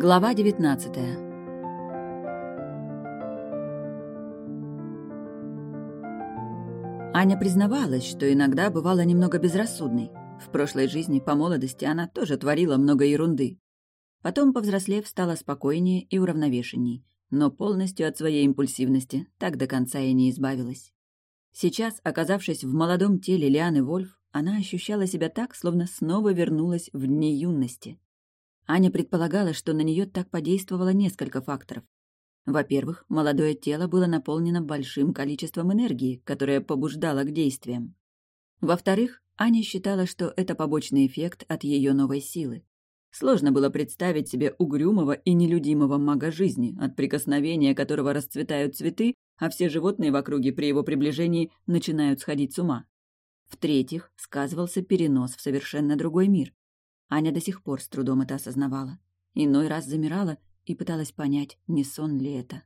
Глава 19 Аня признавалась, что иногда бывала немного безрассудной. В прошлой жизни, по молодости, она тоже творила много ерунды. Потом, повзрослев, стала спокойнее и уравновешенней, но полностью от своей импульсивности так до конца и не избавилась. Сейчас, оказавшись в молодом теле Лианы Вольф, она ощущала себя так, словно снова вернулась в дни юности. Аня предполагала, что на нее так подействовало несколько факторов. Во-первых, молодое тело было наполнено большим количеством энергии, которая побуждала к действиям. Во-вторых, Аня считала, что это побочный эффект от ее новой силы. Сложно было представить себе угрюмого и нелюдимого мага жизни, от прикосновения которого расцветают цветы, а все животные в округе при его приближении начинают сходить с ума. В-третьих, сказывался перенос в совершенно другой мир. Аня до сих пор с трудом это осознавала. Иной раз замирала и пыталась понять, не сон ли это.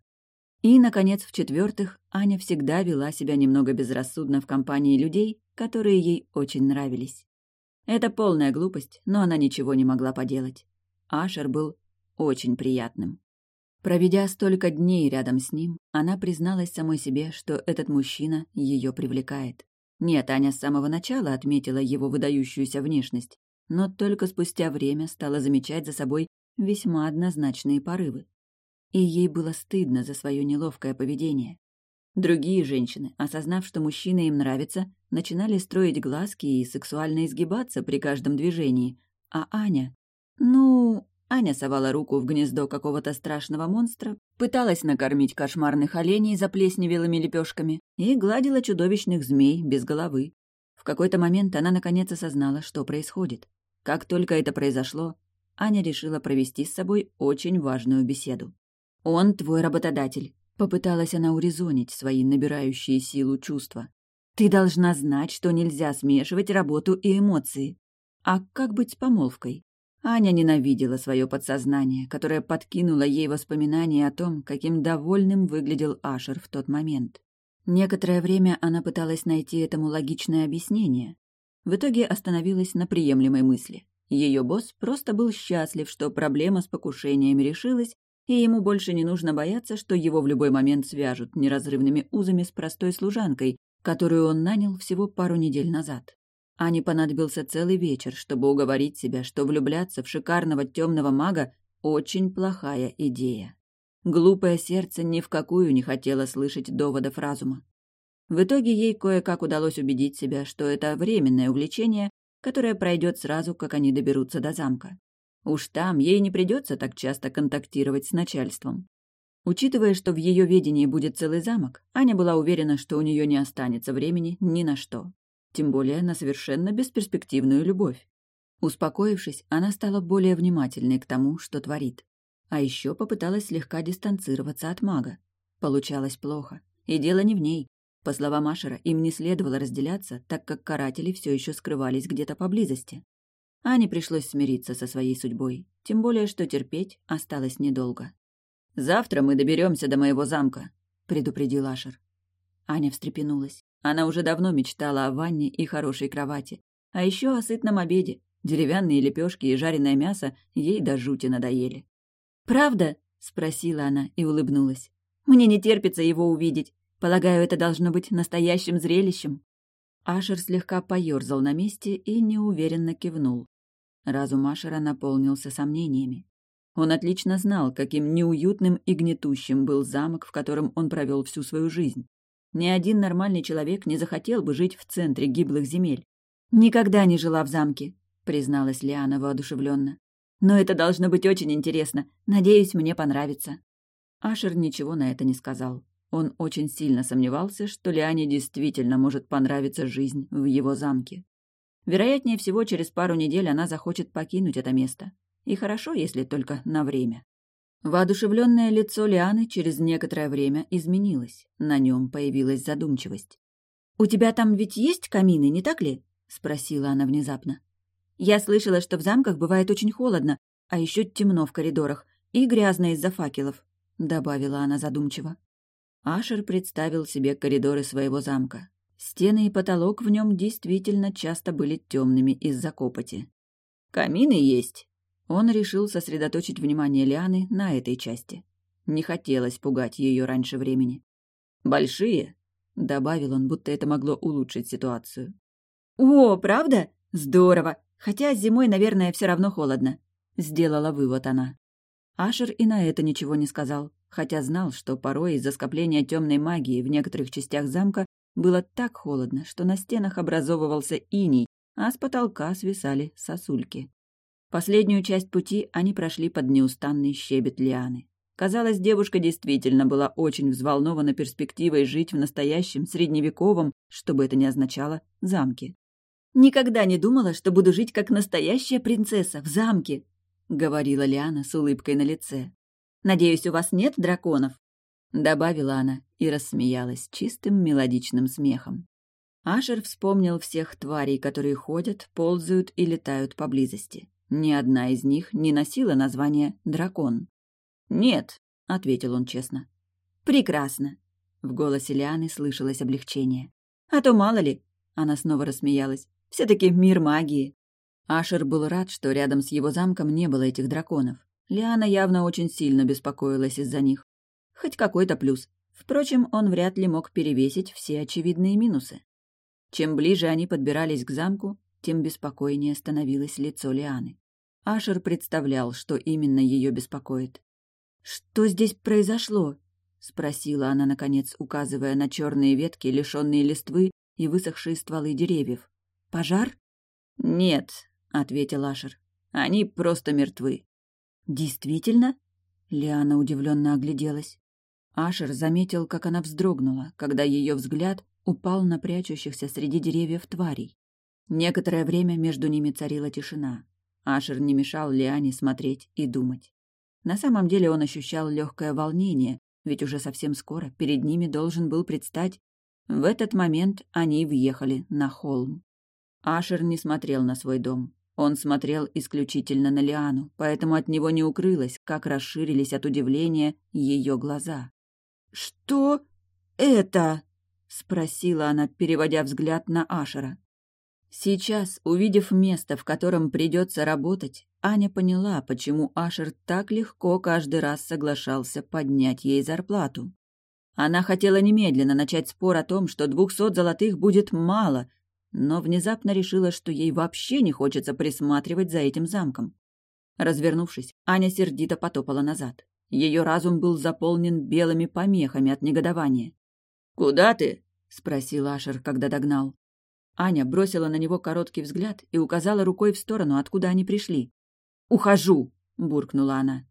И, наконец, в-четвертых, Аня всегда вела себя немного безрассудно в компании людей, которые ей очень нравились. Это полная глупость, но она ничего не могла поделать. Ашер был очень приятным. Проведя столько дней рядом с ним, она призналась самой себе, что этот мужчина ее привлекает. Нет, Аня с самого начала отметила его выдающуюся внешность, но только спустя время стала замечать за собой весьма однозначные порывы. И ей было стыдно за свое неловкое поведение. Другие женщины, осознав, что мужчина им нравится, начинали строить глазки и сексуально изгибаться при каждом движении, а Аня... Ну, Аня совала руку в гнездо какого-то страшного монстра, пыталась накормить кошмарных оленей заплесневелыми лепешками и гладила чудовищных змей без головы. В какой-то момент она наконец осознала, что происходит. Как только это произошло, Аня решила провести с собой очень важную беседу. «Он твой работодатель», — попыталась она урезонить свои набирающие силу чувства. «Ты должна знать, что нельзя смешивать работу и эмоции. А как быть с помолвкой?» Аня ненавидела свое подсознание, которое подкинуло ей воспоминания о том, каким довольным выглядел Ашер в тот момент. Некоторое время она пыталась найти этому логичное объяснение, в итоге остановилась на приемлемой мысли. Ее босс просто был счастлив, что проблема с покушениями решилась, и ему больше не нужно бояться, что его в любой момент свяжут неразрывными узами с простой служанкой, которую он нанял всего пару недель назад. Ане понадобился целый вечер, чтобы уговорить себя, что влюбляться в шикарного темного мага – очень плохая идея. Глупое сердце ни в какую не хотело слышать доводов разума. В итоге ей кое-как удалось убедить себя, что это временное увлечение, которое пройдет сразу, как они доберутся до замка. Уж там ей не придется так часто контактировать с начальством. Учитывая, что в ее ведении будет целый замок, Аня была уверена, что у нее не останется времени ни на что. Тем более на совершенно бесперспективную любовь. Успокоившись, она стала более внимательной к тому, что творит. А еще попыталась слегка дистанцироваться от мага. Получалось плохо. И дело не в ней. По словам Ашера, им не следовало разделяться, так как каратели все еще скрывались где-то поблизости. Ане пришлось смириться со своей судьбой, тем более, что терпеть осталось недолго. «Завтра мы доберемся до моего замка», — предупредил Ашер. Аня встрепенулась. Она уже давно мечтала о ванне и хорошей кровати, а еще о сытном обеде. Деревянные лепешки и жареное мясо ей до жути надоели. «Правда?» — спросила она и улыбнулась. «Мне не терпится его увидеть. Полагаю, это должно быть настоящим зрелищем». Ашер слегка поёрзал на месте и неуверенно кивнул. Разум Ашера наполнился сомнениями. Он отлично знал, каким неуютным и гнетущим был замок, в котором он провел всю свою жизнь. Ни один нормальный человек не захотел бы жить в центре гиблых земель. «Никогда не жила в замке», — призналась Лиана воодушевленно. «Но это должно быть очень интересно. Надеюсь, мне понравится». Ашер ничего на это не сказал. Он очень сильно сомневался, что Лиане действительно может понравиться жизнь в его замке. Вероятнее всего, через пару недель она захочет покинуть это место. И хорошо, если только на время. Воодушевленное лицо Лианы через некоторое время изменилось. На нем появилась задумчивость. «У тебя там ведь есть камины, не так ли?» — спросила она внезапно. «Я слышала, что в замках бывает очень холодно, а еще темно в коридорах и грязно из-за факелов», — добавила она задумчиво. Ашер представил себе коридоры своего замка. Стены и потолок в нем действительно часто были темными из-за копоти. «Камины есть», Он решил сосредоточить внимание Лианы на этой части. Не хотелось пугать ее раньше времени. «Большие?» — добавил он, будто это могло улучшить ситуацию. «О, правда? Здорово! Хотя зимой, наверное, все равно холодно», — сделала вывод она. Ашер и на это ничего не сказал, хотя знал, что порой из-за скопления темной магии в некоторых частях замка было так холодно, что на стенах образовывался иней, а с потолка свисали сосульки. Последнюю часть пути они прошли под неустанный щебет лианы. Казалось, девушка действительно была очень взволнована перспективой жить в настоящем, средневековом, что бы это ни означало, замке. «Никогда не думала, что буду жить как настоящая принцесса в замке», — говорила Лиана с улыбкой на лице. «Надеюсь, у вас нет драконов?» Добавила она и рассмеялась чистым мелодичным смехом. Ашер вспомнил всех тварей, которые ходят, ползают и летают поблизости. Ни одна из них не носила название «дракон». «Нет», — ответил он честно. «Прекрасно», — в голосе Лианы слышалось облегчение. «А то мало ли», — она снова рассмеялась, — «все-таки мир магии». Ашер был рад, что рядом с его замком не было этих драконов. Лиана явно очень сильно беспокоилась из-за них. Хоть какой-то плюс. Впрочем, он вряд ли мог перевесить все очевидные минусы. Чем ближе они подбирались к замку, тем беспокойнее становилось лицо Лианы. Ашер представлял, что именно ее беспокоит. «Что здесь произошло?» — спросила она, наконец, указывая на черные ветки, лишенные листвы и высохшие стволы деревьев. «Пожар?» «Нет», — ответил Ашер. «Они просто мертвы». «Действительно?» — Лиана удивленно огляделась. Ашер заметил, как она вздрогнула, когда ее взгляд упал на прячущихся среди деревьев тварей. Некоторое время между ними царила тишина. Ашер не мешал Лиане смотреть и думать. На самом деле он ощущал легкое волнение, ведь уже совсем скоро перед ними должен был предстать... В этот момент они въехали на холм. Ашер не смотрел на свой дом. Он смотрел исключительно на Лиану, поэтому от него не укрылось, как расширились от удивления ее глаза. «Что это?» — спросила она, переводя взгляд на Ашера. Сейчас, увидев место, в котором придется работать, Аня поняла, почему Ашер так легко каждый раз соглашался поднять ей зарплату. Она хотела немедленно начать спор о том, что двухсот золотых будет мало, но внезапно решила, что ей вообще не хочется присматривать за этим замком. Развернувшись, Аня сердито потопала назад. Ее разум был заполнен белыми помехами от негодования. «Куда ты?» — спросил Ашер, когда догнал. Аня бросила на него короткий взгляд и указала рукой в сторону, откуда они пришли. «Ухожу!» — буркнула она.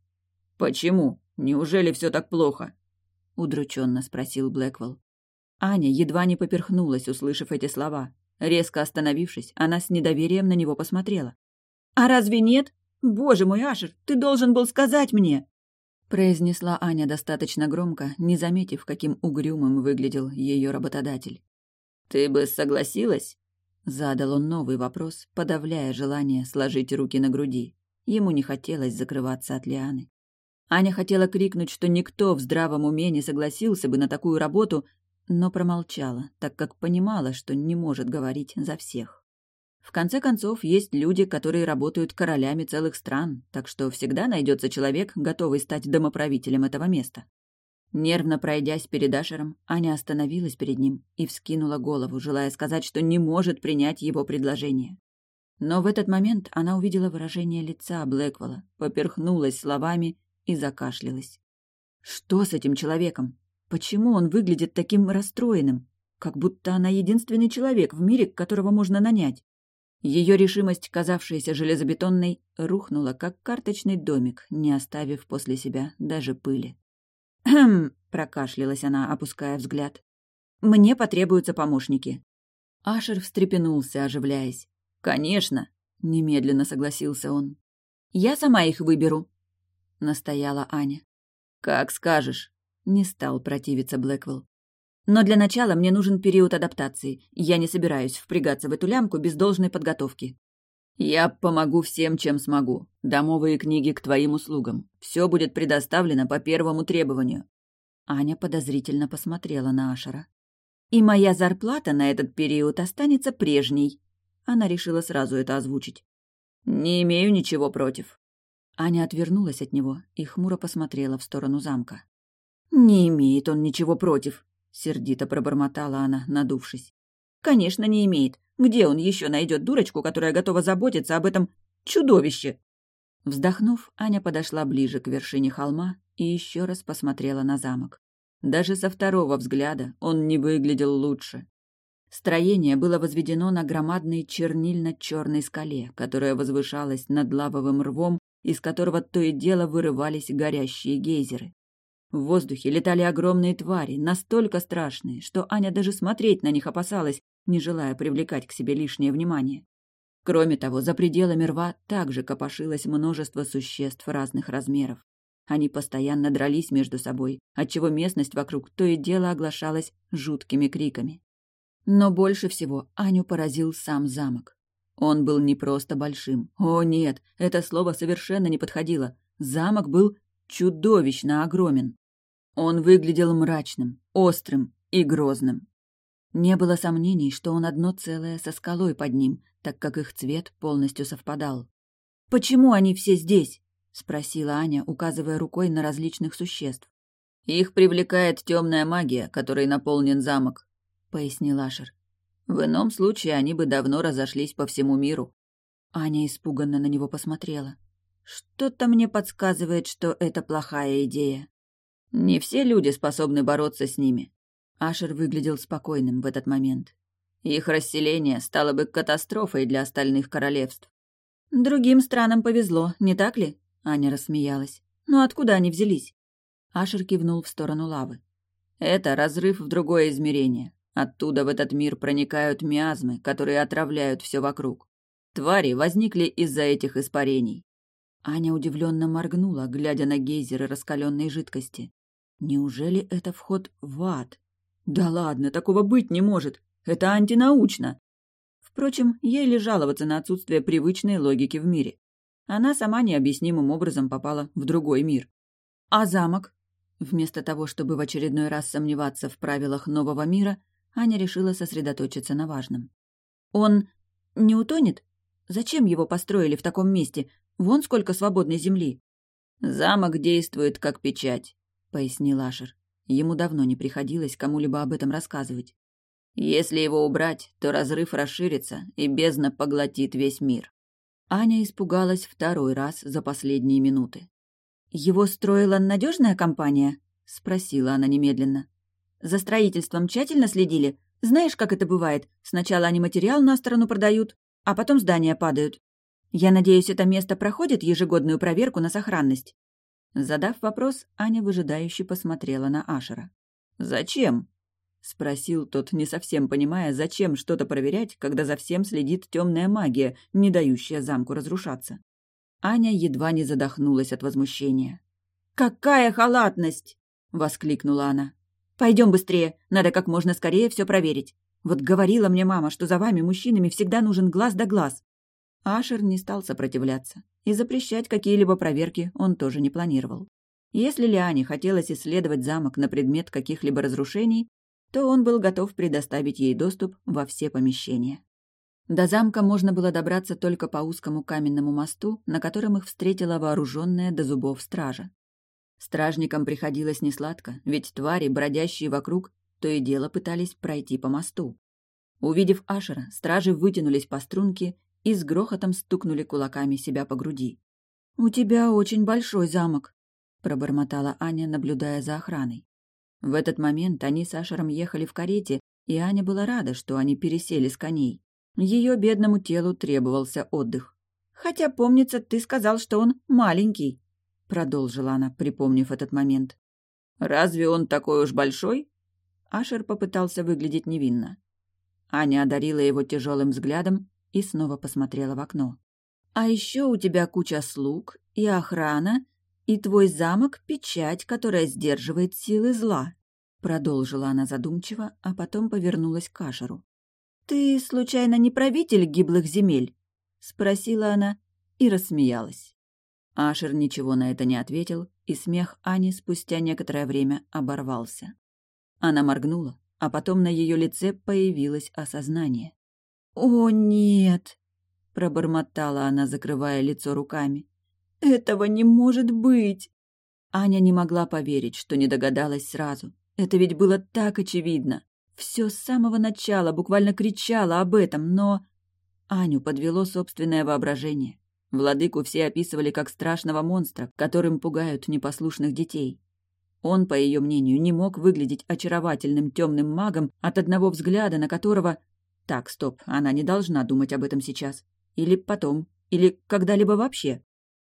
«Почему? Неужели все так плохо?» — удрученно спросил Блэквелл. Аня едва не поперхнулась, услышав эти слова. Резко остановившись, она с недоверием на него посмотрела. «А разве нет? Боже мой, Ашер, ты должен был сказать мне!» произнесла Аня достаточно громко, не заметив, каким угрюмым выглядел ее работодатель. «Ты бы согласилась?» Задал он новый вопрос, подавляя желание сложить руки на груди. Ему не хотелось закрываться от Лианы. Аня хотела крикнуть, что никто в здравом уме не согласился бы на такую работу, но промолчала, так как понимала, что не может говорить за всех. В конце концов, есть люди, которые работают королями целых стран, так что всегда найдется человек, готовый стать домоправителем этого места. Нервно пройдясь перед Ашером, Аня остановилась перед ним и вскинула голову, желая сказать, что не может принять его предложение. Но в этот момент она увидела выражение лица Блэквелла, поперхнулась словами и закашлялась. Что с этим человеком? Почему он выглядит таким расстроенным? Как будто она единственный человек в мире, которого можно нанять. Ее решимость, казавшаяся железобетонной, рухнула, как карточный домик, не оставив после себя даже пыли. «Хм», — прокашлялась она, опуская взгляд. «Мне потребуются помощники». Ашер встрепенулся, оживляясь. «Конечно», — немедленно согласился он. «Я сама их выберу», — настояла Аня. «Как скажешь», — не стал противиться Блэквелл. «Но для начала мне нужен период адаптации. Я не собираюсь впрягаться в эту лямку без должной подготовки». «Я помогу всем, чем смогу. Домовые книги к твоим услугам. Все будет предоставлено по первому требованию». Аня подозрительно посмотрела на Ашера. «И моя зарплата на этот период останется прежней». Она решила сразу это озвучить. «Не имею ничего против». Аня отвернулась от него и хмуро посмотрела в сторону замка. «Не имеет он ничего против», — сердито пробормотала она, надувшись. «Конечно, не имеет. Где он еще найдет дурочку, которая готова заботиться об этом чудовище?» Вздохнув, Аня подошла ближе к вершине холма и еще раз посмотрела на замок. Даже со второго взгляда он не выглядел лучше. Строение было возведено на громадной чернильно-черной скале, которая возвышалась над лавовым рвом, из которого то и дело вырывались горящие гейзеры. В воздухе летали огромные твари, настолько страшные, что Аня даже смотреть на них опасалась, не желая привлекать к себе лишнее внимание. Кроме того, за пределами рва также копошилось множество существ разных размеров. Они постоянно дрались между собой, отчего местность вокруг то и дело оглашалась жуткими криками. Но больше всего Аню поразил сам замок. Он был не просто большим. О нет, это слово совершенно не подходило. Замок был чудовищно огромен. Он выглядел мрачным, острым и грозным. Не было сомнений, что он одно целое со скалой под ним, так как их цвет полностью совпадал. «Почему они все здесь?» — спросила Аня, указывая рукой на различных существ. «Их привлекает темная магия, которой наполнен замок», — пояснил Ашер. «В ином случае они бы давно разошлись по всему миру». Аня испуганно на него посмотрела. «Что-то мне подсказывает, что это плохая идея. Не все люди способны бороться с ними». Ашер выглядел спокойным в этот момент. Их расселение стало бы катастрофой для остальных королевств. «Другим странам повезло, не так ли?» Аня рассмеялась. «Но откуда они взялись?» Ашер кивнул в сторону лавы. «Это разрыв в другое измерение. Оттуда в этот мир проникают миазмы, которые отравляют все вокруг. Твари возникли из-за этих испарений. Аня удивленно моргнула, глядя на гейзеры раскаленной жидкости. Неужели это вход в ад? Да ладно, такого быть не может. Это антинаучно. Впрочем, ей ли жаловаться на отсутствие привычной логики в мире? Она сама необъяснимым образом попала в другой мир. А замок? Вместо того, чтобы в очередной раз сомневаться в правилах нового мира, Аня решила сосредоточиться на важном. «Он не утонет? Зачем его построили в таком месте? Вон сколько свободной земли!» «Замок действует как печать», — пояснил Ашер. Ему давно не приходилось кому-либо об этом рассказывать. «Если его убрать, то разрыв расширится, и бездна поглотит весь мир». Аня испугалась второй раз за последние минуты. «Его строила надежная компания?» — спросила она немедленно. За строительством тщательно следили? Знаешь, как это бывает? Сначала они материал на сторону продают, а потом здания падают. Я надеюсь, это место проходит ежегодную проверку на сохранность?» Задав вопрос, Аня выжидающе посмотрела на Ашера. «Зачем?» — спросил тот, не совсем понимая, зачем что-то проверять, когда за всем следит темная магия, не дающая замку разрушаться. Аня едва не задохнулась от возмущения. «Какая халатность!» — воскликнула она. Пойдем быстрее, надо как можно скорее все проверить. Вот говорила мне мама, что за вами, мужчинами, всегда нужен глаз да глаз. Ашер не стал сопротивляться, и запрещать какие-либо проверки он тоже не планировал. Если Лиане хотелось исследовать замок на предмет каких-либо разрушений, то он был готов предоставить ей доступ во все помещения. До замка можно было добраться только по узкому каменному мосту, на котором их встретила вооруженная до зубов стража. Стражникам приходилось несладко, ведь твари, бродящие вокруг, то и дело пытались пройти по мосту. Увидев Ашера, стражи вытянулись по струнке и с грохотом стукнули кулаками себя по груди. «У тебя очень большой замок», — пробормотала Аня, наблюдая за охраной. В этот момент они с Ашером ехали в карете, и Аня была рада, что они пересели с коней. Ее бедному телу требовался отдых. «Хотя, помнится, ты сказал, что он маленький», продолжила она, припомнив этот момент. «Разве он такой уж большой?» Ашер попытался выглядеть невинно. Аня одарила его тяжелым взглядом и снова посмотрела в окно. «А еще у тебя куча слуг и охрана, и твой замок — печать, которая сдерживает силы зла», — продолжила она задумчиво, а потом повернулась к Ашеру. «Ты, случайно, не правитель гиблых земель?» — спросила она и рассмеялась. Ашер ничего на это не ответил, и смех Ани спустя некоторое время оборвался. Она моргнула, а потом на ее лице появилось осознание. «О, нет!» — пробормотала она, закрывая лицо руками. Этого не может быть!» Аня не могла поверить, что не догадалась сразу. Это ведь было так очевидно. Все с самого начала буквально кричало об этом, но... Аню подвело собственное воображение. Владыку все описывали как страшного монстра, которым пугают непослушных детей. Он, по ее мнению, не мог выглядеть очаровательным темным магом, от одного взгляда на которого... Так, стоп, она не должна думать об этом сейчас. Или потом, или когда-либо вообще.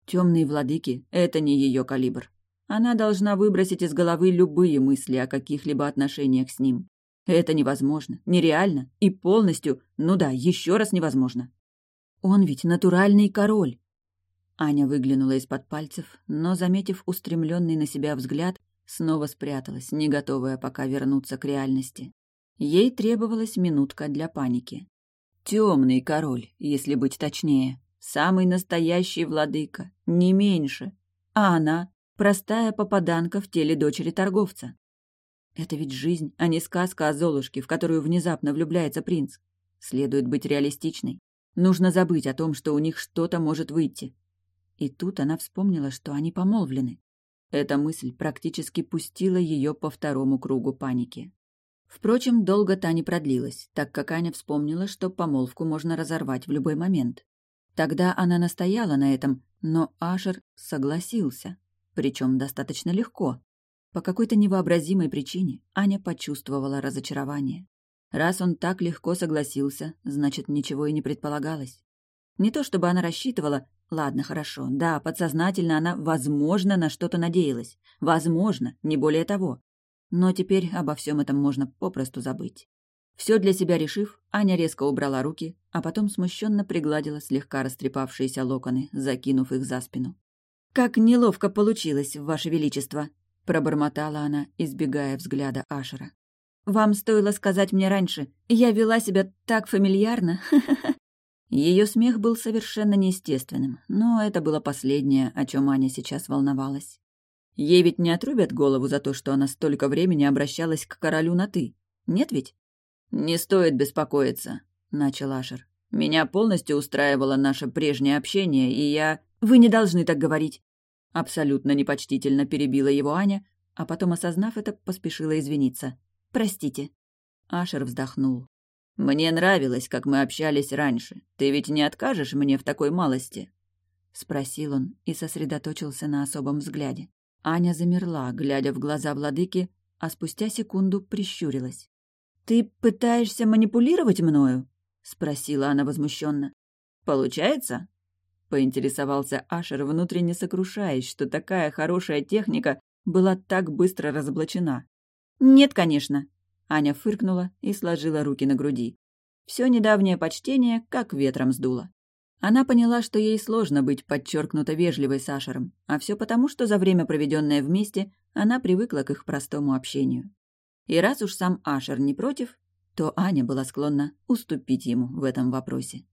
Темные владыки — это не ее калибр. Она должна выбросить из головы любые мысли о каких-либо отношениях с ним. Это невозможно, нереально и полностью, ну да, еще раз невозможно. Он ведь натуральный король. Аня выглянула из-под пальцев, но, заметив устремленный на себя взгляд, снова спряталась, не готовая пока вернуться к реальности. Ей требовалась минутка для паники. Темный король, если быть точнее. Самый настоящий владыка, не меньше. А она — простая попаданка в теле дочери торговца. Это ведь жизнь, а не сказка о Золушке, в которую внезапно влюбляется принц. Следует быть реалистичной. Нужно забыть о том, что у них что-то может выйти. И тут она вспомнила, что они помолвлены. Эта мысль практически пустила ее по второму кругу паники. Впрочем, долго та не продлилась, так как Аня вспомнила, что помолвку можно разорвать в любой момент. Тогда она настояла на этом, но Ашер согласился, причем достаточно легко. По какой-то невообразимой причине Аня почувствовала разочарование. Раз он так легко согласился, значит, ничего и не предполагалось. Не то чтобы она рассчитывала, ладно, хорошо, да, подсознательно она, возможно, на что-то надеялась. Возможно, не более того. Но теперь обо всем этом можно попросту забыть. Все для себя решив, Аня резко убрала руки, а потом смущенно пригладила слегка растрепавшиеся локоны, закинув их за спину. «Как неловко получилось, Ваше Величество!» — пробормотала она, избегая взгляда Ашера. «Вам стоило сказать мне раньше. Я вела себя так фамильярно. Ее смех был совершенно неестественным, но это было последнее, о чем Аня сейчас волновалась. Ей ведь не отрубят голову за то, что она столько времени обращалась к королю на «ты». Нет ведь? «Не стоит беспокоиться», — начал Ашер. «Меня полностью устраивало наше прежнее общение, и я...» «Вы не должны так говорить», Абсолютно непочтительно перебила его Аня, а потом, осознав это, поспешила извиниться. «Простите». Ашер вздохнул. «Мне нравилось, как мы общались раньше. Ты ведь не откажешь мне в такой малости?» Спросил он и сосредоточился на особом взгляде. Аня замерла, глядя в глаза владыки, а спустя секунду прищурилась. «Ты пытаешься манипулировать мною?» — спросила она возмущенно. «Получается?» поинтересовался Ашер, внутренне сокрушаясь, что такая хорошая техника была так быстро разоблачена. «Нет, конечно», — Аня фыркнула и сложила руки на груди. Все недавнее почтение как ветром сдуло. Она поняла, что ей сложно быть подчеркнуто вежливой с Ашером, а все потому, что за время, проведенное вместе, она привыкла к их простому общению. И раз уж сам Ашер не против, то Аня была склонна уступить ему в этом вопросе.